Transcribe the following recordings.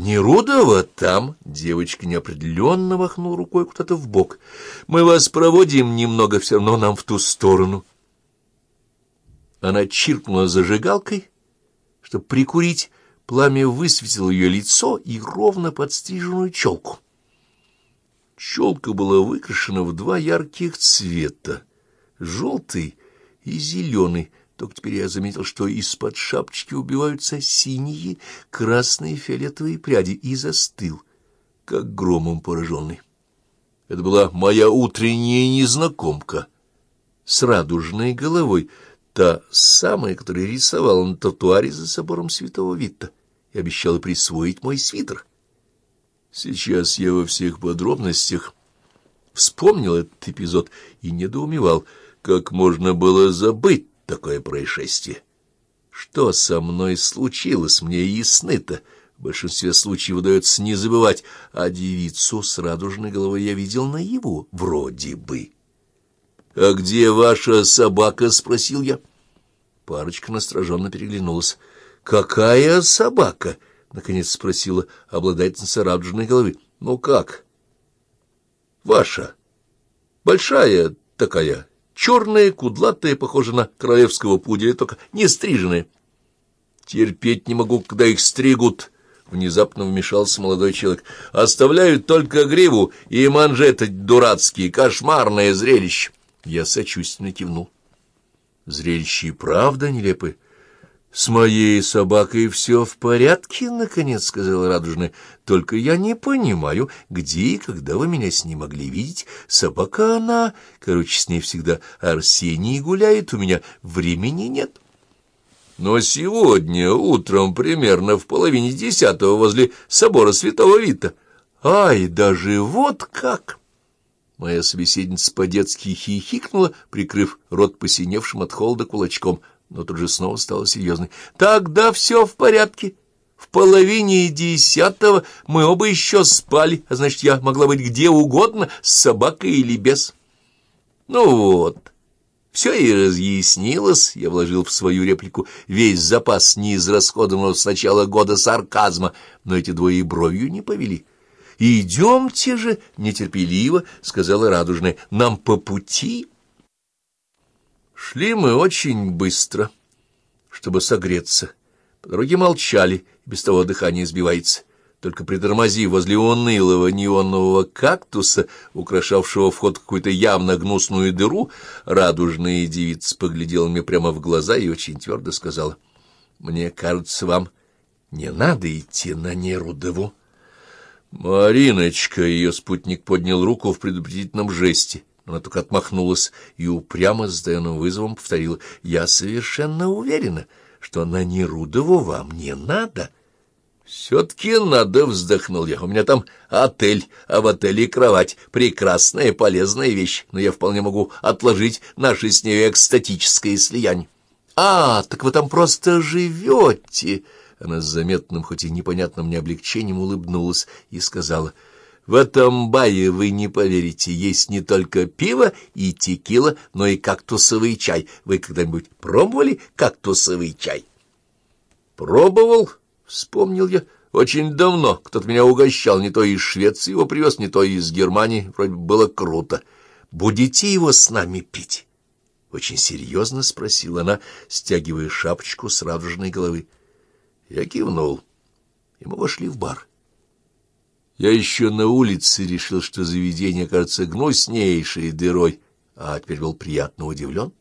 Нерудова там, девочка неопределенно махнула рукой куда-то в бок. Мы вас проводим немного, все равно нам в ту сторону. Она чиркнула зажигалкой, чтобы прикурить, пламя высветило ее лицо и ровно подстриженную челку. Челка была выкрашена в два ярких цвета — желтый и зеленый, только теперь я заметил, что из-под шапочки убиваются синие, красные, фиолетовые пряди, и застыл, как громом пораженный. Это была моя утренняя незнакомка с радужной головой, та самая, которая рисовала на тротуаре за собором святого Витта и обещала присвоить мой свитер. Сейчас я во всех подробностях вспомнил этот эпизод и недоумевал, как можно было забыть такое происшествие. Что со мной случилось, мне ясны-то. В большинстве случаев удается не забывать, а девицу с радужной головой я видел наяву, вроде бы. — А где ваша собака? — спросил я. Парочка настороженно переглянулась. — Какая собака? — наконец спросила обладательница радужной головы. — Ну как? — Ваша. Большая такая, черная, кудлатая, похожа на королевского пуделя, только не стриженная. Терпеть не могу, когда их стригут. Внезапно вмешался молодой человек. Оставляют только гриву и манжеты дурацкие, кошмарное зрелище. Я сочувственно кивнул. Зрелище и правда нелепое. «С моей собакой все в порядке, — наконец сказала Радужная. — Только я не понимаю, где и когда вы меня с ней могли видеть. Собака она, короче, с ней всегда Арсений гуляет, у меня времени нет. Но сегодня утром примерно в половине десятого возле собора Святого Вита. Ай, даже вот как! Моя собеседница по-детски хихикнула, прикрыв рот посиневшим от холода кулачком — но тут же снова стала серьезной. «Тогда все в порядке. В половине десятого мы оба еще спали, а значит, я могла быть где угодно, с собакой или без». «Ну вот». Все и разъяснилось, я вложил в свою реплику весь запас неизрасходованного с начала года сарказма, но эти двое и бровью не повели. «Идемте же, нетерпеливо», — сказала радужная, — «нам по пути». Шли мы очень быстро, чтобы согреться. По дороге молчали, без того дыхание сбивается. Только притормозив возле унылого неонового кактуса, украшавшего вход в какую-то явно гнусную дыру, радужная девица поглядела мне прямо в глаза и очень твердо сказала, «Мне кажется, вам не надо идти на Нерудову». «Мариночка!» — ее спутник поднял руку в предупредительном жесте. Она только отмахнулась и упрямо с Дэном вызовом повторила. — Я совершенно уверена, что на Нерудову вам не надо. — Все-таки надо, — вздохнул я. — У меня там отель, а в отеле кровать. Прекрасная, полезная вещь, но я вполне могу отложить наше с ней экстатическое слияние. — А, так вы там просто живете! Она с заметным, хоть и непонятным мне облегчением улыбнулась и сказала — в этом бае, вы не поверите, есть не только пиво и текила, но и кактусовый чай. Вы когда-нибудь пробовали кактусовый чай? Пробовал, вспомнил я. Очень давно кто-то меня угощал, не то из Швеции его привез, не то из Германии. Вроде было круто. Будете его с нами пить? Очень серьезно спросила она, стягивая шапочку с радужной головы. Я кивнул, и мы вошли в бар. Я еще на улице решил, что заведение кажется гнуснейшей дырой, а теперь был приятно удивлен.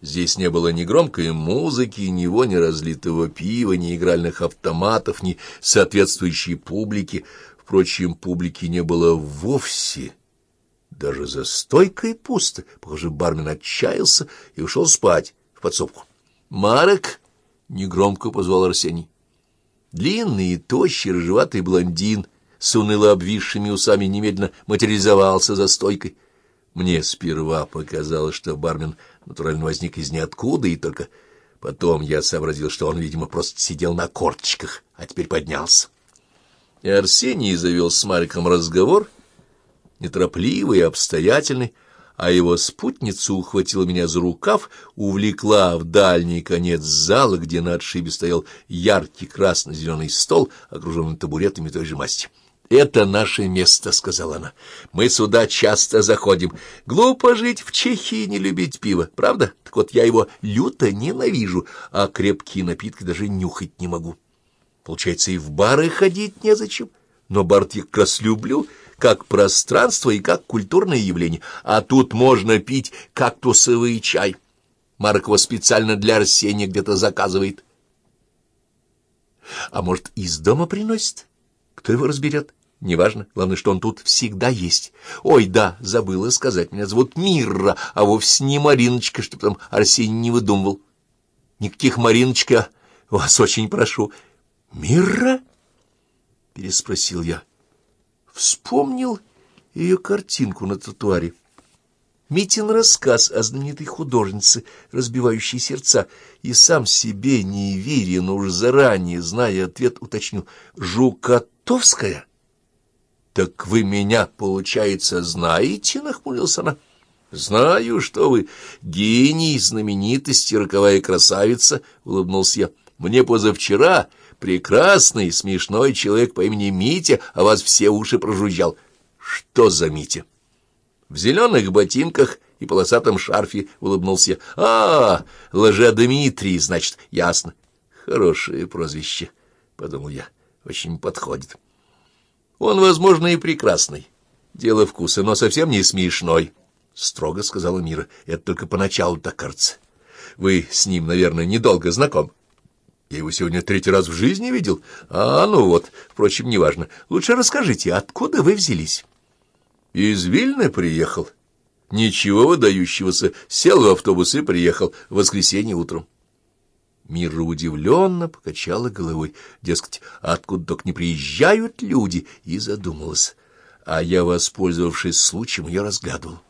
Здесь не было ни громкой музыки, ни вони разлитого пива, ни игральных автоматов, ни соответствующей публики. Впрочем, публики не было вовсе. Даже за стойкой пусто. Похоже, бармен отчаялся и ушел спать в подсобку. «Марек!» — негромко позвал Арсений. Длинный и тощий рыжеватый блондин — с уныло обвисшими усами немедленно материализовался за стойкой. Мне сперва показалось, что бармен натурально возник из ниоткуда, и только потом я сообразил, что он, видимо, просто сидел на корточках, а теперь поднялся. И Арсений завел с Мариком разговор, неторопливый и обстоятельный, а его спутница ухватила меня за рукав, увлекла в дальний конец зала, где на отшибе стоял яркий красно-зеленый стол, окруженный табуретами той же масти. «Это наше место», — сказала она. «Мы сюда часто заходим. Глупо жить в Чехии не любить пиво, правда? Так вот я его люто ненавижу, а крепкие напитки даже нюхать не могу. Получается, и в бары ходить незачем. Но бар я как раз люблю, как пространство и как культурное явление. А тут можно пить кактусовый чай. Марк его специально для Арсения где-то заказывает. А может, из дома приносит?» Кто его разберет? Неважно. Главное, что он тут всегда есть. Ой, да, забыла сказать. Меня зовут Мирра, а вовсе не Мариночка, чтобы там Арсений не выдумывал. Никаких Мариночка. Вас очень прошу. Мирра? Переспросил я. Вспомнил ее картинку на тротуаре. Митин рассказ о знаменитой художнице, разбивающей сердца, и сам себе не веря, но уж заранее, зная ответ, уточнил. «Жукотовская?» «Так вы меня, получается, знаете?» — нахмурился она. «Знаю, что вы гений, знаменитости, роковая красавица», — улыбнулся я. «Мне позавчера прекрасный, смешной человек по имени Митя, а вас все уши прожужжал». «Что за Митя?» В зеленых ботинках и полосатом шарфе улыбнулся я. — А, Лжедмитрий, значит, ясно. — Хорошее прозвище, — подумал я, — очень подходит. Он, возможно, и прекрасный. Дело вкуса, но совсем не смешной, — строго сказала Мира. — Это только поначалу так кажется. Вы с ним, наверное, недолго знаком. Я его сегодня третий раз в жизни видел. А, ну вот, впрочем, неважно. Лучше расскажите, откуда вы взялись? Из Вильны приехал. Ничего выдающегося. Сел в автобус и приехал в воскресенье утром. Мира удивленно покачала головой. Дескать, откуда только не приезжают люди, и задумалась. А я, воспользовавшись случаем, ее разглядывал.